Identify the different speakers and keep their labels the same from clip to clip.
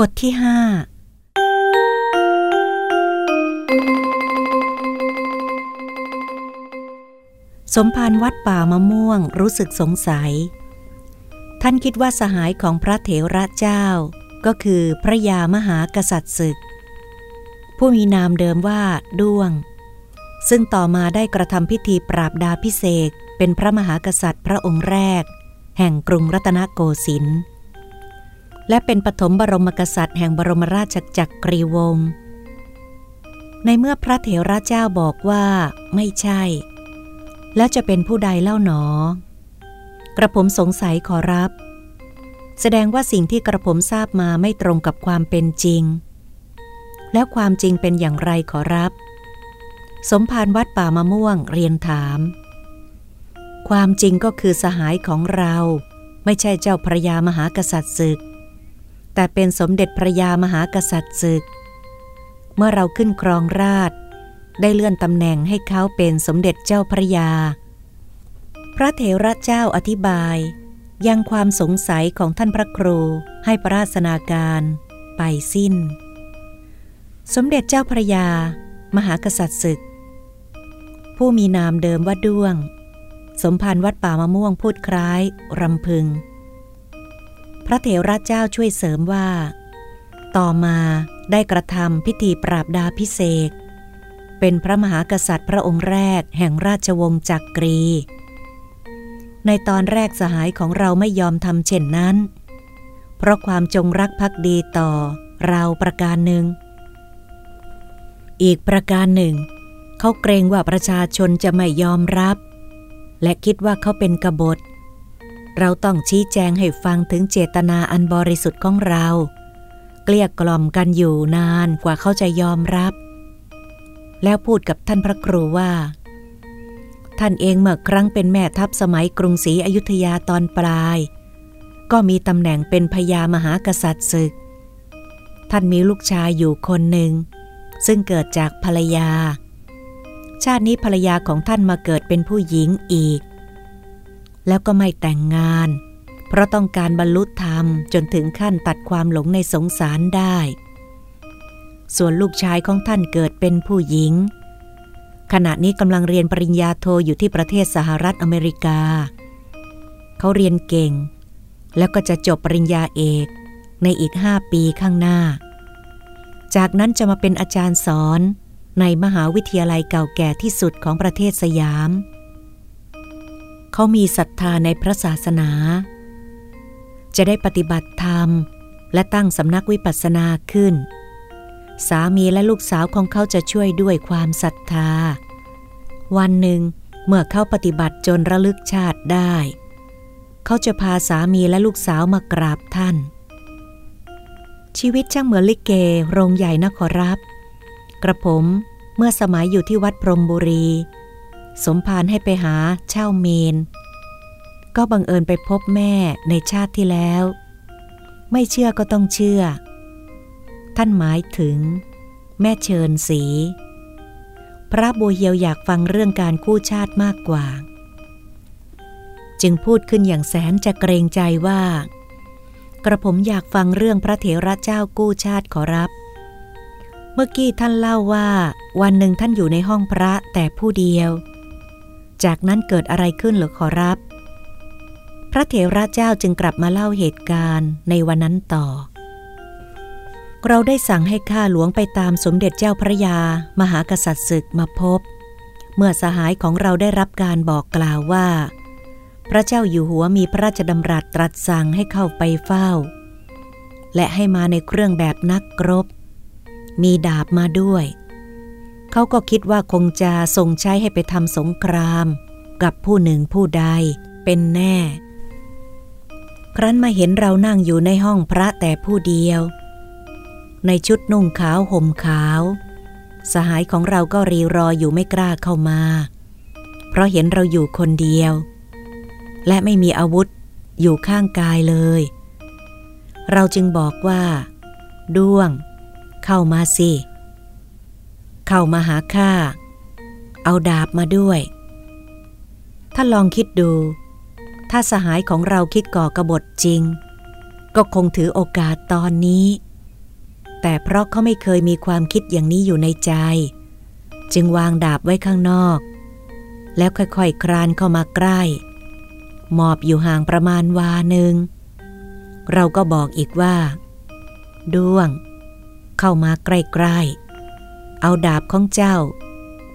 Speaker 1: บทที่ห้าสมภารวัดป่ามะม่วงรู้สึกสงสัย ท่านคิดว่าสหายของพระเถระเจ้า ก็คือพระยามหากษัตริย์ศึก ผู้มีนามเดิมว่าด้วง ซึ่งต่อมาได้กระทำพิธีปราบดาพิเศษเป็นพระมหากษัตริย์พระองค์แรก แห่งกรุงรัตนโกสินทร์ และเป็นปฐมบรมกษัตริย์แห่งบรมราชจักรีวงศ์ในเมื่อพระเถระเจ้าบอกว่าไม่ใช่ แล้วจะเป็นผู้ใดเล่าหนอ กระผมสงสัยขอรับ แสดงว่าสิ่งที่กระผมทราบมาไม่ตรงกับความเป็นจริง แล้วความจริงเป็นอย่างไรขอรับ สมภารวัดป่ามะม่วงเรียนถาม ความจริงก็คือสหายของเรา ไม่ใช่เจ้าพระยามหากษัตริย์ศึก แต่เป็นสมเด็จพระยามหากษัตริย์ศึก เมื่อเราขึ้นครองราช ได้เลื่อนตำแหน่งให้เขาเป็นสมเด็จเจ้าพระยา พระเถระเจ้าอธิบาย ยังความสงสัยของท่านพระครูให้ปรราศนาการไปสิ้น สมเด็จเจ้าพระยา มหากษัตริย์ศึก ผู้มีนามเดิมว่าด้วง สมภารวัดป่ามะม่วงพูดคล้ายรำพึง พระเถระเจ้าช่วยเสริมว่า ต่อมาได้กระทำพิธีปราบดาพิเศษ เป็นพระมหากษัตริย์พระองค์แรกแห่งราชวงศ์จักรี ในตอนแรกสหายของเราไม่ยอมทำเช่นนั้น เพราะความจงรักภักดีต่อเราประการหนึ่ง อีกประการหนึ่ง เขาเกรงว่าประชาชนจะไม่ยอมรับ และคิดว่าเขาเป็นกบฏเเราต้องชี้แจงให้ฟังถึงเจตนาอันบริสุทธิ์ของเรา เกลี้ยกล่อมกันอยู่นานกว่าเขาจะยอมรับ แล้วพูดกับท่านพระครูว่า ท่านเองเมื่อครั้งเป็นแม่ทัพสมัยกรุงศรีอยุธยาตอนปลาย ก็มีตำแหน่งเป็นพญามหากษัตริย์ศึก ท่านมีลูกชายอยู่คนหนึ่ง ซึ่งเกิดจากภรรยา ชาตินี้ภรรยาของท่านมาเกิดเป็นผู้หญิงอีก แล้วก็ไม่แต่งงาน เพราะต้องการบรรลุธรรมจนถึงขั้นตัดความหลงในสงสารได้ ส่วนลูกชายของท่านเกิดเป็นผู้หญิง ขณะนี้กำลังเรียนปริญญาโทอยู่ที่ประเทศสหรัฐอเมริกา เขาเรียนเก่ง แล้วก็จะจบปริญญาเอกในอีกห้าปีข้างหน้า จากนั้นจะมาเป็นอาจารย์สอนในมหาวิทยาลัยเก่าแก่ที่สุดของประเทศสยามเขามีศรัทธาในพระศาสนา จะได้ปฏิบัติธรรม และตั้งสำนักวิปัสสนาขึ้น สามีและลูกสาวของเขาจะช่วยด้วยความศรัทธา วันหนึ่งเมื่อเขาปฏิบัติจนระลึกชาติได้ เขาจะพาสามีและลูกสาวมากราบท่าน ชีวิตช่างเหมือนลิเกโรงใหญ่นะขอรับ กระผมเมื่อสมัยอยู่ที่วัดพรมบุรี สมภารให้ไปหาเช่าเมน ก็บังเอิญไปพบแม่ในชาติที่แล้ว ไม่เชื่อก็ต้องเชื่อ ท่านหมายถึง แม่เชิญสี พระบัวเฮียวอยากฟังเรื่องการคู่ชาติมากกว่า จึงพูดขึ้นอย่างแสนจะเกรงใจว่า กระผมอยากฟังเรื่องพระเถระเจ้ากู้ชาติขอรับเมื่อกี้ท่านเล่าว่า วันหนึ่งท่านอยู่ในห้องพระแต่ผู้เดียว จากนั้นเกิดอะไรขึ้นหรือขอรับ พระเถระเจ้าจึงกลับมาเล่าเหตุการณ์ในวันนั้นต่อ เราได้สั่งให้ข้าหลวงไปตามสมเด็จเจ้าพระยา มหากษัตริย์ศึกมาพบ เมื่อสหายของเราได้รับการบอกกล่าวว่า พระเจ้าอยู่หัวมีพระราชดำรัสตรัสสั่งให้เข้าไปเฝ้า และให้มาในเครื่องแบบนักรบ มีดาบมาด้วย เขาก็คิดว่าคงจะส่งใช้ให้ไปทำสงคราม กับผู้หนึ่งผู้ใดเป็นแน่ ครั้นมาเห็นเรานั่งอยู่ในห้องพระแต่ผู้เดียว ในชุดนุ่งขาวห่มขาว สหายของเราก็รีรออยู่ไม่กล้าเข้ามา เพราะเห็นเราอยู่คนเดียว และไม่มีอาวุธอยู่ข้างกายเลย เราจึงบอกว่า ด้วง เข้ามาสิเเข้ามาหาข้า เอาดาบมาด้วย ถ้าลองคิดดู ถ้าสหายของเราคิดก่อกระบฏจริง ก็คงถือโอกาสตอนนี้ แต่เพราะเขาไม่เคยมีความคิดอย่างนี้อยู่ในใจ จึงวางดาบไว้ข้างนอก แล้วค่อยๆคคลานเข้ามาใกล้ หมอบอยู่ห่างประมาณวาหนึ่ง เราก็บอกอีกว่า ด้วง เข้ามาใกล้ๆ เอาดาบของเจ้า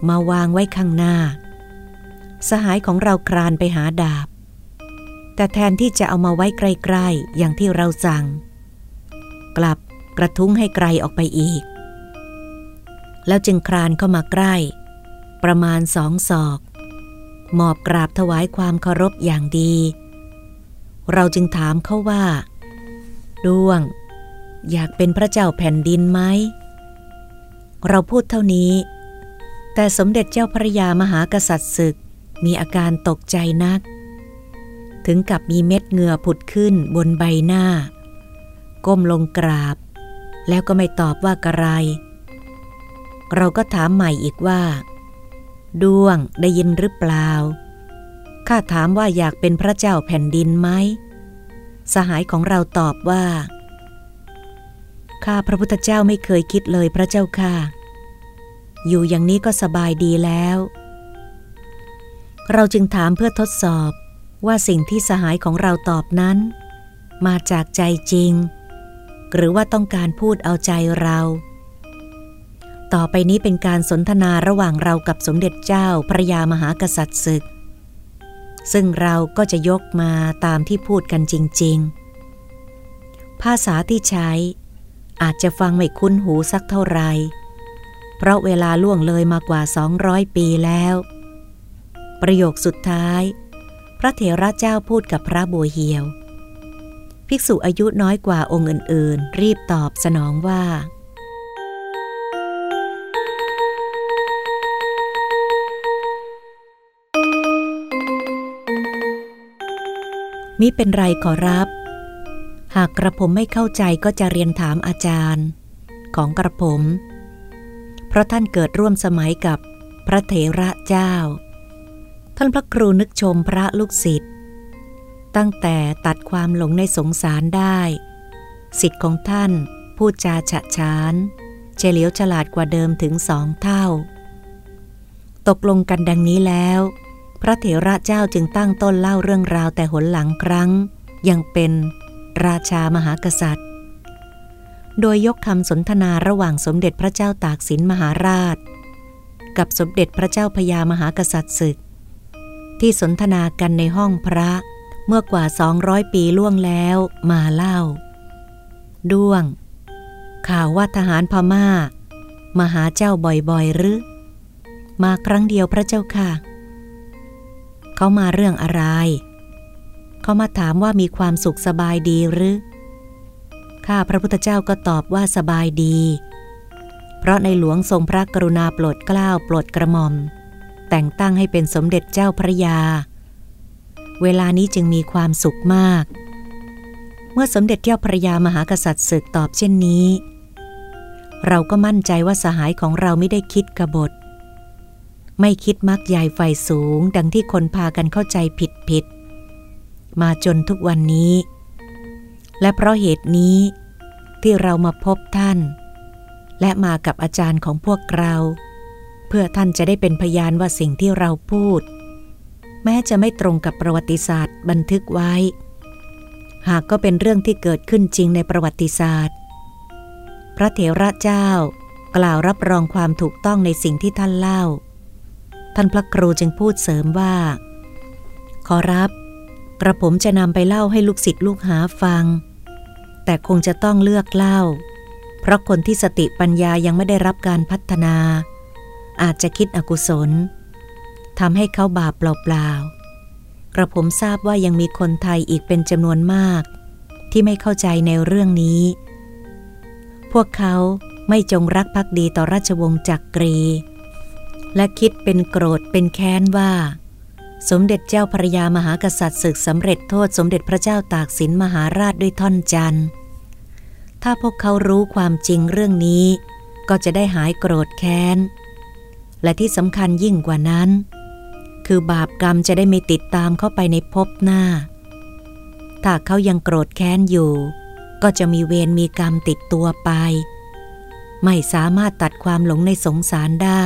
Speaker 1: มาวางไว้ข้างหน้า สหายของเราคลานไปหาดาบ แต่แทนที่จะเอามาไว้ใกล้ๆอย่างที่เราสั่ง กลับกระทุ้งให้ไกลออกไปอีก แล้วจึงคลานเข้ามาใกล้ ประมาณสองศอกหมอบกราบถวายความเคารพอย่างดี เราจึงถามเขาว่า ดวง อยากเป็นพระเจ้าแผ่นดินไหม เราพูดเท่านี้ แต่สมเด็จเจ้าพระยามหากษัตริย์ศึกมีอาการตกใจนัก ถึงกับมีเม็ดเหงื่อผุดขึ้นบนใบหน้า ก้มลงกราบ แล้วก็ไม่ตอบว่ากระไร เราก็ถามใหม่อีกว่าดวงได้ยินหรือเปล่า ข้าถามว่าอยากเป็นพระเจ้าแผ่นดินไหม สหายของเราตอบว่า ข้าพระพุทธเจ้าไม่เคยคิดเลยพระเจ้าค่ะ อยู่อย่างนี้ก็สบายดีแล้ว เราจึงถามเพื่อทดสอบว่าสิ่งที่สหายของเราตอบนั้น มาจากใจจริง หรือว่าต้องการพูดเอาใจเรา ต่อไปนี้เป็นการสนทนาระหว่างเรากับสมเด็จเจ้าพระยามหากษัตริย์ศึก ซึ่งเราก็จะยกมาตามที่พูดกันจริง ๆ ภาษาที่ใช้ อาจจะฟังไม่คุ้นหูสักเท่าไรเพราะเวลาล่วงเลยมากว่า 200 ปีแล้ว ประโยคสุดท้าย พระเถระเจ้าพูดกับพระบัวเหียว ภิกษุอายุน้อยกว่าองค์อื่น ๆ รีบตอบสนองว่ามิเป็นไรขอรับ หากกระผมไม่เข้าใจก็จะเรียนถามอาจารย์ ของกระผม เพราะท่านเกิดร่วมสมัยกับพระเถระเจ้า ท่านพระครูนึกชมพระลูกศิษย์ตั้งแต่ตัดความหลงในสงสารได้สิทธิ์ของท่านพูดจาฉะฉานเฉลียวฉลาดกว่าเดิมถึงสองเท่า ตกลงกันดังนี้แล้ว พระเถระเจ้าจึงตั้งต้นเล่าเรื่องราวแต่หนหลังครั้ง ยังเป็น ราชามหากษัตริย์ โดยยกคำสนทนาระหว่างสมเด็จพระเจ้าตากสินมหาราช กับสมเด็จพระเจ้าพญามหากษัตริย์ศึก ที่สนทนากันในห้องพระเมื่อกว่า 200 ปีล่วงแล้วมาเล่า ด้วง ข่าวว่าทหารพมา่า มาหาเจ้าบ่อยๆหรือ มาครั้งเดียวพระเจ้าค่ะ เขามาเรื่องอะไร เขามาถามว่ามีความสุขสบายดีหรือ ข้าพระพุทธเจ้าก็ตอบว่าสบายดี เพราะในหลวงทรงพระกรุณาโปรดเกล้าโปรดกระหม่อม แต่งตั้งให้เป็นสมเด็จเจ้าพระยา เวลานี้จึงมีความสุขมาก เมื่อสมเด็จเจ้าพระยามหากษัตริย์ศึกตอบเช่นนี้ เราก็มั่นใจว่าสหายของเราไม่ได้คิดกบฏ ไม่คิดมักใหญ่ไฟสูง ดังที่คนพากันเข้าใจผิดผิด มาจนทุกวันนี้ และเพราะเหตุนี้ที่เรามาพบท่าน และมากับอาจารย์ของพวกเรา เพื่อท่านจะได้เป็นพยานว่าสิ่งที่เราพูด แม้จะไม่ตรงกับประวัติศาสตร์บันทึกไว้ หากก็เป็นเรื่องที่เกิดขึ้นจริงในประวัติศาสตร์ พระเถระเจ้ากล่าวรับรองความถูกต้องในสิ่งที่ท่านเล่า ท่านพระครูจึงพูดเสริมว่า ขอรับ กระผมจะนำไปเล่าให้ลูกศิษย์ลูกหาฟัง แต่คงจะต้องเลือกเล่า เพราะคนที่สติปัญญายังไม่ได้รับการพัฒนา อาจจะคิดอกุศลทำให้เขาบาปเปล่าๆ กระผมทราบว่ายังมีคนไทยอีกเป็นจำนวนมาก ที่ไม่เข้าใจในเรื่องนี้ พวกเขาไม่จงรักภักดีต่อราชวงศ์จักกรี และคิดเป็นโกรธเป็นแค้นว่า สมเด็จเจ้าพระยามหากษัตริย์ศึกสำเร็จโทษสมเด็จพระเจ้าตากสินมหาราชด้วยท่อนจันทร์ ถ้าพวกเขารู้ความจริงเรื่องนี้ ก็จะได้หายโกรธแค้น และที่สำคัญยิ่งกว่านั้น คือบาปกรรมจะได้ไม่ติดตามเข้าไปในภพหน้า ถ้าเขายังโกรธแค้นอยู่ ก็จะมีเวรมีกรรมติดตัวไป ไม่สามารถตัดความหลงในสงสารได้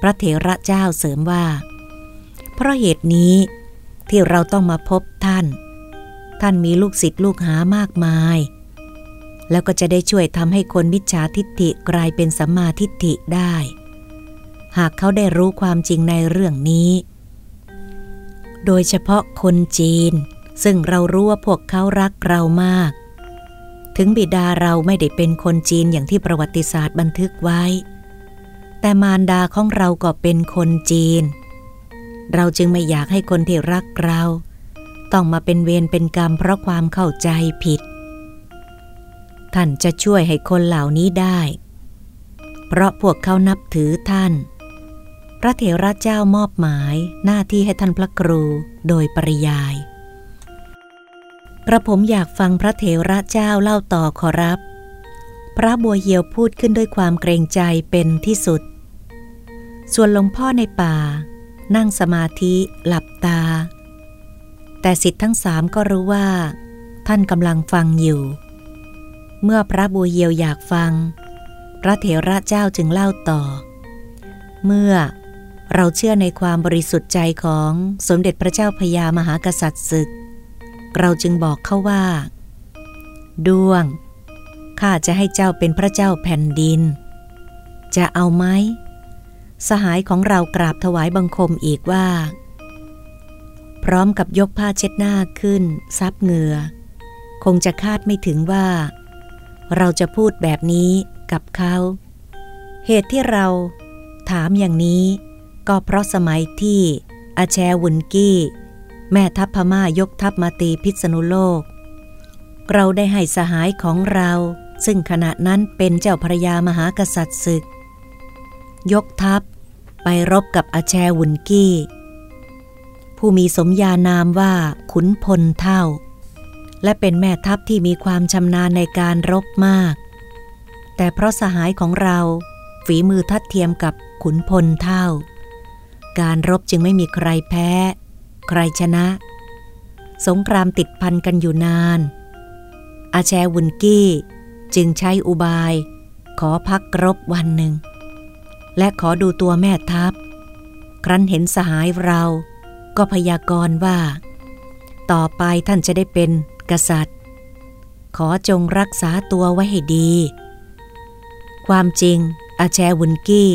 Speaker 1: พระเถระเจ้าเสริมว่า เพราะเหตุนี้ที่เราต้องมาพบท่าน ท่านมีลูกศิษย์ลูกหามากมาย แล้วก็จะได้ช่วยทำให้คนมิจฉาทิฏฐิกลายเป็นสัมมาทิฏฐิได้ หากเขาได้รู้ความจริงในเรื่องนี้ โดยเฉพาะคนจีน ซึ่งเรารู้ว่าพวกเขารักเรามาก ถึงบิดาเราไม่ได้เป็นคนจีนอย่างที่ประวัติศาสตร์บันทึกไว้ แต่มารดาของเราก็เป็นคนจีน เราจึงไม่อยากให้คนที่รักเรา ต้องมาเป็นเวรเป็นกรรมเพราะความเข้าใจผิด ท่านจะช่วยให้คนเหล่านี้ได้ เพราะพวกเขานับถือท่าน พระเถระเจ้ามอบหมายหน้าที่ให้ท่านพระครูโดยปริยาย กระผมอยากฟังพระเถระเจ้าเล่าต่อขอรับ พระบัวเหียวพูดขึ้นด้วยความเกรงใจเป็นที่สุด ส่วนหลวงพ่อในป่า นั่งสมาธิหลับตา แต่สิทธิ์ทั้งสามก็รู้ว่า ท่านกำลังฟังอยู่ เมื่อพระบูเยียวอยากฟัง พระเถระเจ้าจึงเล่าต่อ เมื่อเราเชื่อในความบริสุทธิ์ใจของสมเด็จพระเจ้าพญามหากษัตริย์ศึก เราจึงบอกเขาว่า ดวง ข้าจะให้เจ้าเป็นพระเจ้าแผ่นดิน จะเอาไหม สหายของเรากราบถวายบังคมอีกว่า พร้อมกับยกผ้าเช็ดหน้าขึ้น ซับเหงื่อ คงจะคาดไม่ถึงว่า เราจะพูดแบบนี้กับเขา เหตุที่เราถามอย่างนี้ ก็เพราะสมัยที่อาแชวุนกี้ แม่ทัพพม่ายกทัพมาตีพิษณุโลก เราได้ให้สหายของเรา ซึ่งขณะนั้นเป็นเจ้าพระยามหากษัตริย์ศึก ยกทัพ ไปรบกับอาแชวุนกี้ ผู้มีสมญานามว่าขุนพลเท่า และเป็นแม่ทัพที่มีความชำนาญในการรบมาก แต่เพราะสหายของเราฝีมือทัดเทียมกับขุนพลเท่า การรบจึงไม่มีใครแพ้ ใครชนะ สงครามติดพันกันอยู่นาน อาแชวุนกี้จึงใช้อุบาย ขอพักรบวันหนึ่ง และขอดูตัวแม่ทัพ ครั้นเห็นสหายเราก็พยากรณ์ว่า ต่อไปท่านจะได้เป็นกษัตริย์ ขอจงรักษาตัวไว้ให้ดี ความจริง อาแชวุนกี้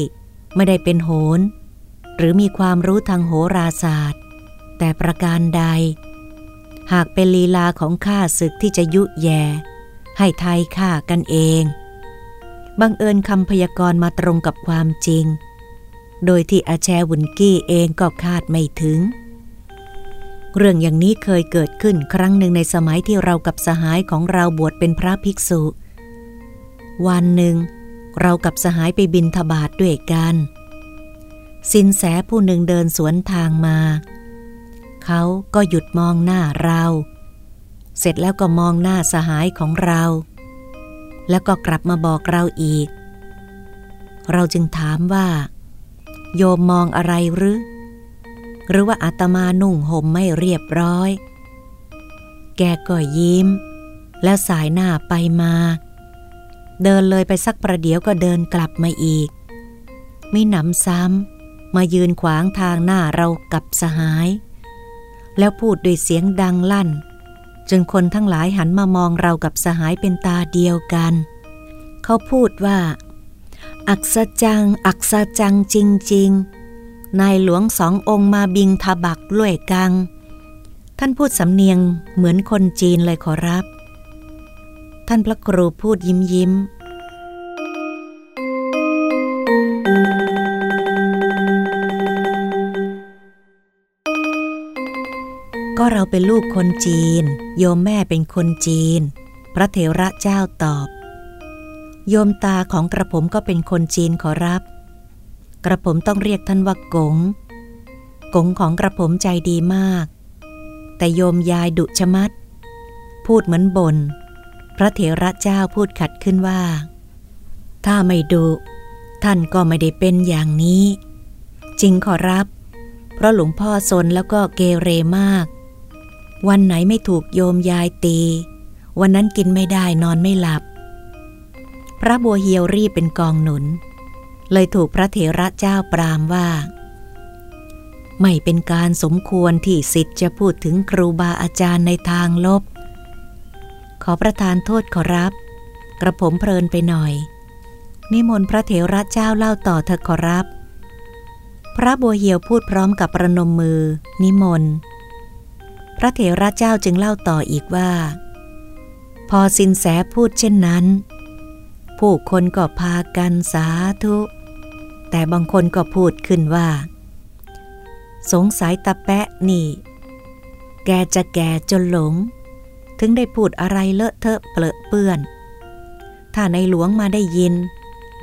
Speaker 1: ไม่ได้เป็นโหนหรือมีความรู้ทางโหราศาสตร์ แต่ประการใด หากเป็นลีลาของข้าศึกที่จะยุแย่ให้ไทยฆ่ากันเอง บังเอิญคำพยากรณ์มาตรงกับความจริง โดยที่อาแชวุนกี้เองก็คาดไม่ถึง เรื่องอย่างนี้เคยเกิดขึ้นครั้งหนึ่งในสมัยที่เรากับสหายของเราบวชเป็นพระภิกษุ วันหนึ่ง เรากับสหายไปบินทบาทด้วยกัน สินแสผู้หนึ่งเดินสวนทางมา เขาก็หยุดมองหน้าเรา เสร็จแล้วก็มองหน้าสหายของเรา แล้วก็กลับมาบอกเราอีก เราจึงถามว่า โยมมองอะไรหรือ หรือว่าอาตมานุ่งห่มไม่เรียบร้อย แกก็ยิ้ม แล้วสายหน้าไปมา เดินเลยไปสักประเดี๋ยวก็เดินกลับมาอีก ไม่หนำซ้ำมายืนขวางทางหน้าเรากับสหาย แล้วพูดด้วยเสียงดังลั่น จนคนทั้งหลายหันมามองเรากับสหายเป็นตาเดียวกัน เขาพูดว่า อักษจัง อักษจังจริง ๆ นายหลวงสององค์มาบิงทบักลวยกัง ท่านพูดสำเนียงเหมือนคนจีนเลยขอรับ ท่านพระครูพูดยิ้มยิ้ม ก็เราเป็นลูกคนจีน โยมแม่เป็นคนจีน พระเถระเจ้าตอบ โยมตาของกระผมก็เป็นคนจีนขอรับ กระผมต้องเรียกท่านว่ากง กงของกระผมใจดีมาก แต่โยมยายดุชะมัด พูดเหมือนบนพระเถระเจ้าพูดขัดขึ้นว่า ถ้าไม่ดุท่านก็ไม่ได้เป็นอย่างนี้ จริงขอรับ เพราะหลวงพ่อซนแล้วก็เกเรมาก วันไหนไม่ถูกโยมยายตี วันนั้นกินไม่ได้นอนไม่หลับ พระบัวเฮียวรีบเป็นกองหนุน เลยถูกพระเถระเจ้าปรามว่า ไม่เป็นการสมควรที่สิทธิ์จะพูดถึงครูบาอาจารย์ในทางลบ ขอประทานโทษขอรับ กระผมเพลินไปหน่อย นิมนต์พระเถระเจ้าเล่าต่อเถอะขอรับ พระบัวเหียวพูดพร้อมกับประนมมือ นิมนต์ ระเถระเจ้าจึงเล่าต่ออีกว่า พอสินแสพูดเช่นนั้น ผู้คนก็พากันสาธุ แต่บางคนก็พูดขึ้นว่า สงสัยตะแปะนี่ แกจะแก่จนหลง ถึงได้พูดอะไรเลอะเทอะเปลอะเปื้อน ถ้าในหลวงมาได้ยิน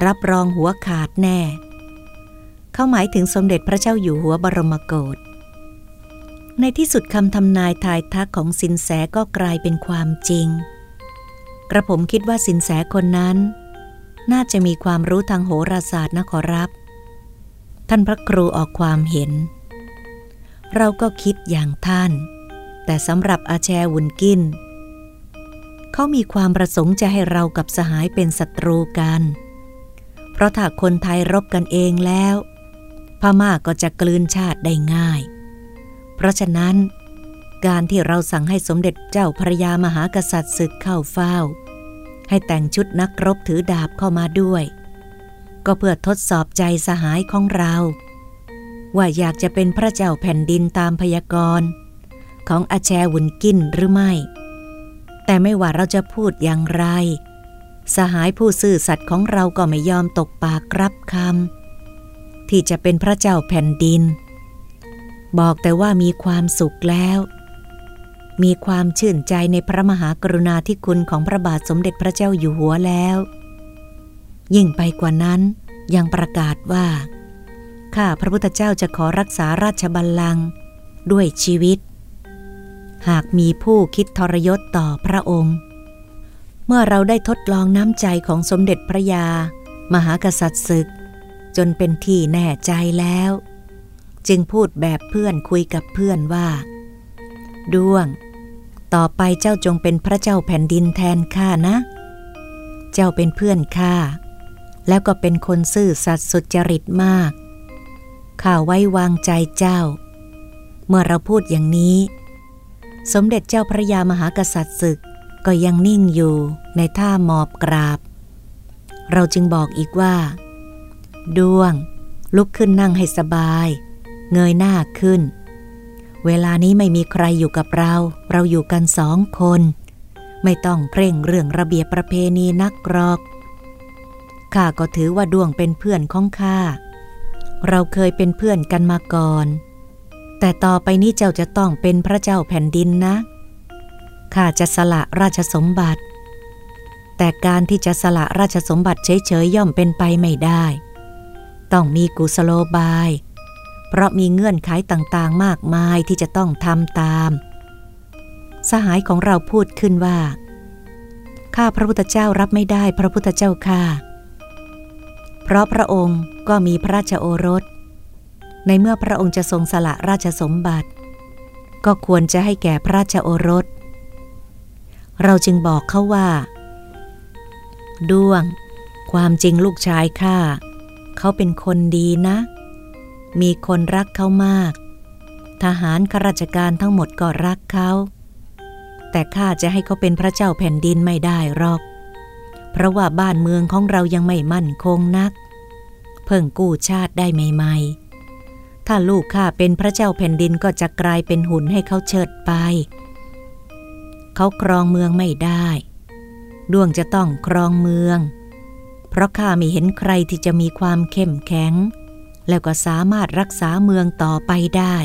Speaker 1: รับรองหัวขาดแน่ เขาหมายถึงสมเด็จพระเจ้าอยู่หัวบรมโกศ ในที่สุดคำทำนายทายทักของสินแสก็กลายเป็นความจริง กระผมคิดว่าสินแสคนนั้น น่าจะมีความรู้ทางโหราศาสตร์นะขอรับ ท่านพระครูออกความเห็น เราก็คิดอย่างท่าน แต่สำหรับอาแชวุนกิน เขามีความประสงค์จะให้เรากับสหายเป็นศัตรูกัน เพราะถ้าคนไทยรบกันเองแล้ว พม่าก็จะกลืนชาติได้ง่าย เพราะฉะนั้น การที่เราสั่งให้สมเด็จเจ้าพระยามหากษัตริย์ศึกเข้าเฝ้า ให้แต่งชุดนักรบถือดาบเข้ามาด้วย ก็เพื่อทดสอบใจสหายของเรา ว่าอยากจะเป็นพระเจ้าแผ่นดินตามพยากรณ์ ของอาแชวุนกินหรือไม่ แต่ไม่ว่าเราจะพูดอย่างไร สหายผู้ซื่อสัตย์ของเราก็ไม่ยอมตกปากรับคำที่จะเป็นพระเจ้าแผ่นดิน บอกแต่ว่ามีความสุขแล้ว มีความชื่นใจในพระมหากรุณาธิคุณของพระบาทสมเด็จพระเจ้าอยู่หัวแล้ว ยิ่งไปกว่านั้นยังประกาศว่า ข้าพระพุทธเจ้าจะขอรักษาราชบัลลังก์ด้วยชีวิต หากมีผู้คิดทรยศต่อพระองค์ เมื่อเราได้ทดลองน้ำใจของสมเด็จพระยา มหากษัตริย์ศึก จนเป็นที่แน่ใจแล้ว จึงพูดแบบเพื่อนคุยกับเพื่อนว่า ด้วง ต่อไปเจ้าจงเป็นพระเจ้าแผ่นดินแทนข้านะ เจ้าเป็นเพื่อนข้าแล้วก็เป็นคนซื่อสัตย์สุจริตมาก ข้าไว้วางใจเจ้า เมื่อเราพูดอย่างนี้ สมเด็จเจ้าพระยามหากษัตริย์ศึกก็ยังนิ่งอยู่ในท่าหมอบกราบ เราจึงบอกอีกว่าดวง ลุกขึ้นนั่งให้สบาย เงยหน้าขึ้น เวลานี้ไม่มีใครอยู่กับเรา เราอยู่กันสองคน ไม่ต้องเคร่งเรื่องระเบียบประเพณีนักกรอก ข้าก็ถือว่าดวงเป็นเพื่อนของข้า เราเคยเป็นเพื่อนกันมาก่อน แต่ต่อไปนี้เจ้าจะต้องเป็นพระเจ้าแผ่นดินนะ ข้าจะสละราชสมบัติ แต่การที่จะสละราชสมบัติเฉยๆย่อมเป็นไปไม่ได้ ต้องมีกุสโลบาย เพราะมีเงื่อนไขต่างๆ มากมายที่จะต้องทำตาม สหายของเราพูดขึ้นว่า ข้าพระพุทธเจ้ารับไม่ได้พระพุทธเจ้าข้าเพราะพระองค์ก็มีพระราชโอรส ในเมื่อพระองค์จะทรงสละราชสมบัติ ก็ควรจะให้แก่พระราชโอรส เราจึงบอกเขาว่า ด้วง ความจริงลูกชายข้าเขาเป็นคนดีนะ มีคนรักเขามาก ทหารข้าราชการทั้งหมดก็รักเขา แต่ข้าจะให้เขาเป็นพระเจ้าแผ่นดินไม่ได้หรอก เพราะว่าบ้านเมืองของเรายังไม่มั่นคงนัก เพิ่งกู้ชาติได้ใหม่ๆ ถ้าลูกข้าเป็นพระเจ้าแผ่นดินก็จะกลายเป็นหุ่นให้เขาเชิดไป เขาครองเมืองไม่ได้ ดวงจะต้องครองเมือง เพราะข้าไม่เห็นใครที่จะมีความเข้มแข็ง แล้วก็สามารถรักษาเมืองต่อไปได้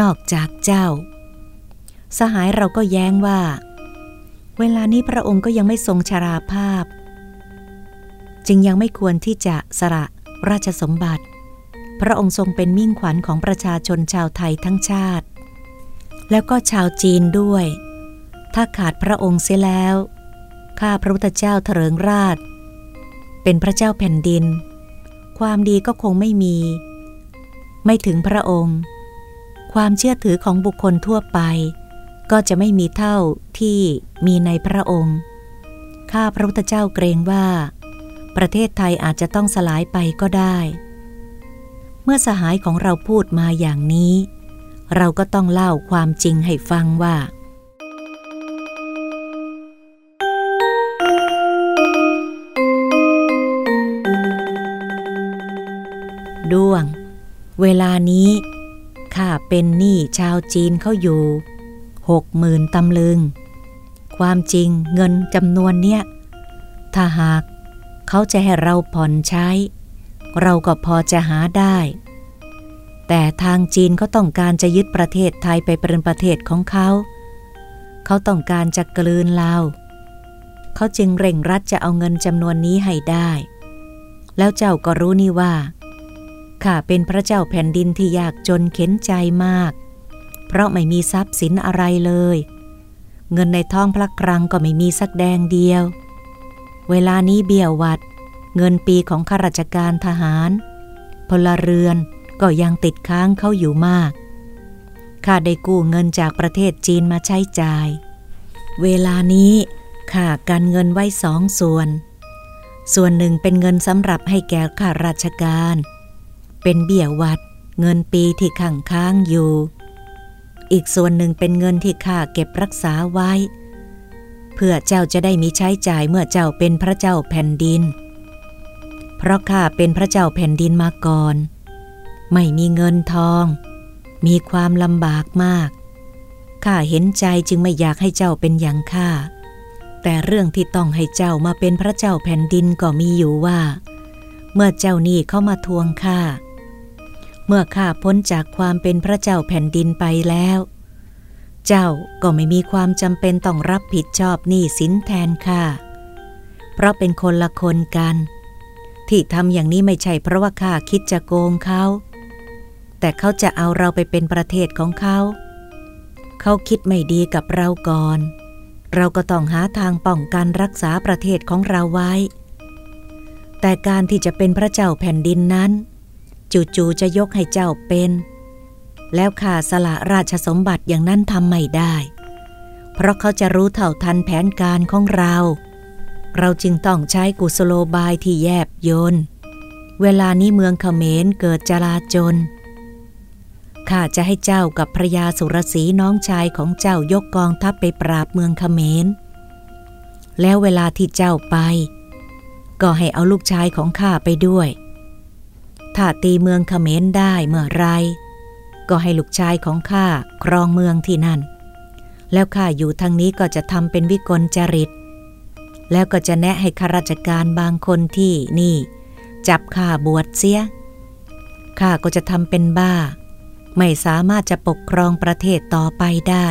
Speaker 1: นอกจากเจ้า สหายเราก็แย้งว่า เวลานี้พระองค์ก็ยังไม่ทรงชราภาพ จึงยังไม่ควรที่จะสละราชสมบัติ พระองค์ทรงเป็นมิ่งขวัญของประชาชนชาวไทยทั้งชาติ แล้วก็ชาวจีนด้วย ถ้าขาดพระองค์เสียแล้วข้าพระพุทธเจ้าเถริงราช เป็นพระเจ้าแผ่นดิน ความดีก็คงไม่มี ไม่ถึงพระองค์ ความเชื่อถือของบุคคลทั่วไป ก็จะไม่มีเท่าที่มีในพระองค์ ข้าพระพุทธเจ้าเกรงว่า ประเทศไทยอาจจะต้องสลายไปก็ได้ เมื่อสหายของเราพูดมาอย่างนี้ เราก็ต้องเล่าความจริงให้ฟังว่า ด้วง เวลานี้ข้าเป็นหนี้ชาวจีนเขาอยู่หกหมื่นตำลึง ความจริงเงินจำนวนเนี้ย ถ้าหากเขาจะให้เราผ่อนใช้ เราก็พอจะหาได้ แต่ทางจีนเขาต้องการจะยึดประเทศไทยไปเป็นประเทศของเขา เขาต้องการจะกลืนเราเขาจึงเร่งรัดจะเอาเงินจำนวนนี้ให้ได้ แล้วเจ้าก็รู้นี่ว่า ข้าเป็นพระเจ้าแผ่นดินที่ยากจนเข็นใจมาก เพราะไม่มีทรัพย์สินอะไรเลย เงินในท้องพระครังก็ไม่มีสักแดงเดียว เวลานี้เบี้ยววัด เงินปีของข้าราชการทหาร พลเรือนก็ยังติดค้างเขาอยู่มาก ข้าได้กู้เงินจากประเทศจีนมาใช้จ่าย เวลานี้ข้ากันเงินไว้สองส่วน ส่วนหนึ่งเป็นเงินสำหรับให้แก่ข้าราชการ เป็นเบี้ยวัด เงินปีที่ขังค้างอยู่ อีกส่วนหนึ่งเป็นเงินที่ข้าเก็บรักษาไว้ เพื่อเจ้าจะได้มีใช้จ่ายเมื่อเจ้าเป็นพระเจ้าแผ่นดิน เพราะข้าเป็นพระเจ้าแผ่นดินมาก่อน ไม่มีเงินทอง มีความลำบากมากข้าเห็นใจจึงไม่อยากให้เจ้าเป็นอย่างข้าแต่เรื่องที่ต้องให้เจ้ามาเป็นพระเจ้าแผ่นดินก็มีอยู่ว่า เมื่อเจ้านี่เข้ามาทวงข้า เมื่อข้าพ้นจากความเป็นพระเจ้าแผ่นดินไปแล้ว เจ้าก็ไม่มีความจำเป็นต้องรับผิดชอบหนี้สินแทนข้า เพราะเป็นคนละคนกัน ที่ทำอย่างนี้ไม่ใช่เพราะว่าข้าคิดจะโกงเขา แต่เขาจะเอาเราไปเป็นประเทศของเขา เขาคิดไม่ดีกับเราก่อน เราก็ต้องหาทางป้องกันรักษาประเทศของเราไว้ แต่การที่จะเป็นพระเจ้าแผ่นดินนั้น จู่ๆจะยกให้เจ้าเป็น แล้วข้าสละราชสมบัติอย่างนั้นทำไม่ได้ เพราะเขาจะรู้เท่าทันแผนการของเรา เราจึงต้องใช้กุศโลบายที่แยบยนเวลานี้เมืองเขมรเกิดจลาจนข้าจะให้เจ้ากับพระยาสุรสีน้องชายของเจ้ายกกองทัพไปปราบเมืองเขมร แล้วเวลาที่เจ้าไป ก็ให้เอาลูกชายของข้าไปด้วย ถ้าตีเมืองเขมรได้เมื่อไร ก็ให้ลูกชายของข้าครองเมืองที่นั่น แล้วข้าอยู่ทางนี้ก็จะทำเป็นวิกลจริต แล้วก็จะแนะให้ข้าราชการบางคนที่นี่ จับข้าบวชเสีย ข้าก็จะทำเป็นบ้า ไม่สามารถจะปกครองประเทศต่อไปได้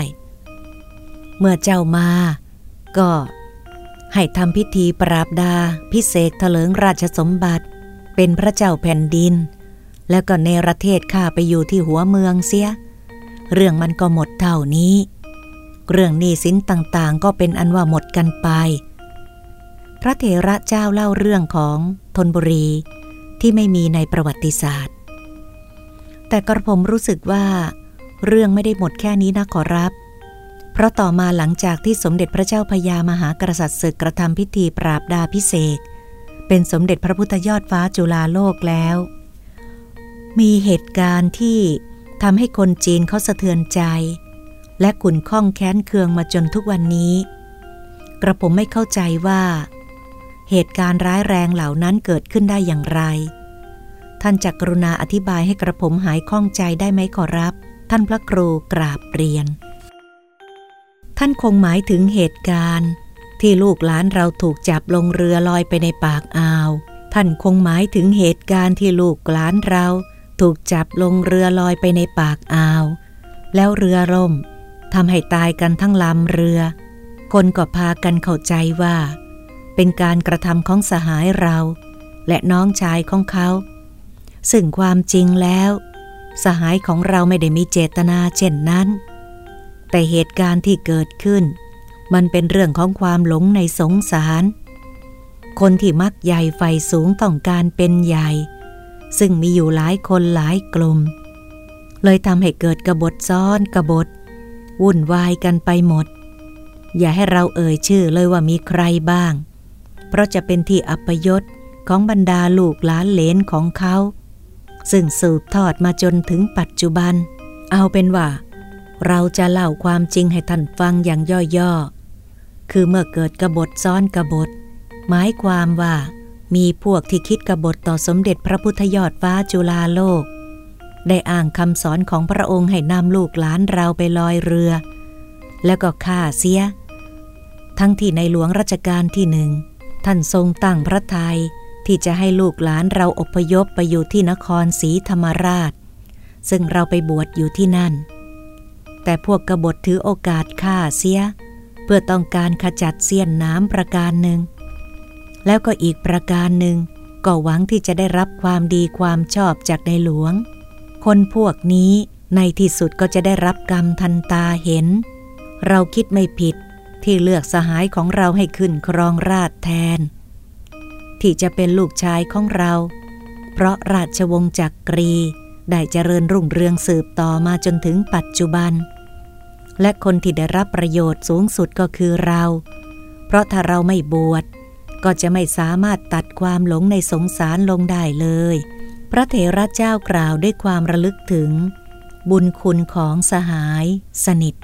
Speaker 1: เมื่อเจ้ามา ก็ให้ทำพิธีปราบดา พิเศษเถลิงราชสมบัติ เป็นพระเจ้าแผ่นดิน แล้วก็เนรเทศข้าไปอยู่ที่หัวเมืองเสีย เรื่องมันก็หมดเท่านี้ เรื่องหนี้สินต่างๆ ก็เป็นอันว่าหมดกันไป พระเถระเจ้าเล่าเรื่องของธนบุรีที่ไม่มีในประวัติศาสตร์ แต่กระผมรู้สึกว่า เรื่องไม่ได้หมดแค่นี้นะขอรับ เพราะต่อมาหลังจากที่สมเด็จพระเจ้าพญามหากษัตริย์ศึกกระทำพิธีปราบดาพิเศษ เป็นสมเด็จพระพุทธยอดฟ้าจุฬาโลกแล้ว มีเหตุการณ์ที่ทำให้คนจีนเขาสะเทือนใจ และขุนข้องแค้นเคืองมาจนทุกวันนี้ กระผมไม่เข้าใจว่า เหตุการณ์ร้ายแรงเหล่านั้นเกิดขึ้นได้อย่างไร ท่านจักกรุณาอธิบายให้กระผมหายข้องใจได้ไหมขอรับ ท่านพระครูกราบเรียน ท่านคงหมายถึงเหตุการณ์ ที่ลูกหลานเราถูกจับลงเรือลอยไปในปากอ่าว ท่านคงหมายถึงเหตุการณ์ที่ลูกหลานเรา ถูกจับลงเรือลอยไปในปากอ่าว แล้วเรือร่มทำให้ตายกันทั้งลำเรือ คนก็พากันเข้าใจว่า เป็นการกระทำของสหายเรา และน้องชายของเขา ซึ่งความจริงแล้ว สหายของเราไม่ได้มีเจตนาเช่นนั้น แต่เหตุการณ์ที่เกิดขึ้น มันเป็นเรื่องของความหลงในสงสาร คนที่มักใหญ่ไฟสูงต้องการเป็นใหญ่ ซึ่งมีอยู่หลายคนหลายกลุ่ม เลยทำให้เกิดกบฏซ้อนกบฏ วุ่นวายกันไปหมด อย่าให้เราเอ่ยชื่อเลยว่ามีใครบ้าง เพราะจะเป็นที่อัปยศของบรรดาลูกหลานเลนของเขา ซึ่งสืบทอดมาจนถึงปัจจุบัน เอาเป็นว่า เราจะเล่าความจริงให้ท่านฟังอย่างย่อๆ คือเมื่อเกิดกบฏซ้อนกบฏ หมายความว่า มีพวกที่คิดกบฏต่อสมเด็จพระพุทธยอดฟ้าจุฬาโลก ได้อ่างคำสอนของพระองค์ให้นำลูกหลานเราไปลอยเรือ แล้วก็ฆ่าเสีย ทั้งที่ในหลวงรัชกาลที่หนึ่งท่านทรงตั้งพระทัยที่จะให้ลูกหลานเราอพยพไปอยู่ที่นครศรีธรรมราช ซึ่งเราไปบวชอยู่ที่นั่น แต่พวกกบฏถือโอกาสฆ่าเสีย เพื่อต้องการขจัดเสี้ยนน้ำประการหนึ่ง แล้วก็อีกประการหนึ่ง ก็หวังที่จะได้รับความดีความชอบจากในหลวง คนพวกนี้ในที่สุดก็จะได้รับกรรมทันตาเห็น เราคิดไม่ผิดที่เลือกสหายของเราให้ขึ้นครองราชแทน ที่จะเป็นลูกชายของเรา เพราะราชวงศ์จักกรีได้เจริญรุ่งเรืองสืบต่อมาจนถึงปัจจุบัน และคนที่ได้รับประโยชน์สูงสุดก็คือเรา เพราะถ้าเราไม่บวชก็จะไม่สามารถตัดความหลงในสงสารลงได้เลย พระเถระเจ้ากล่าวด้วยความระลึกถึง บุญคุณของสหาย สนิท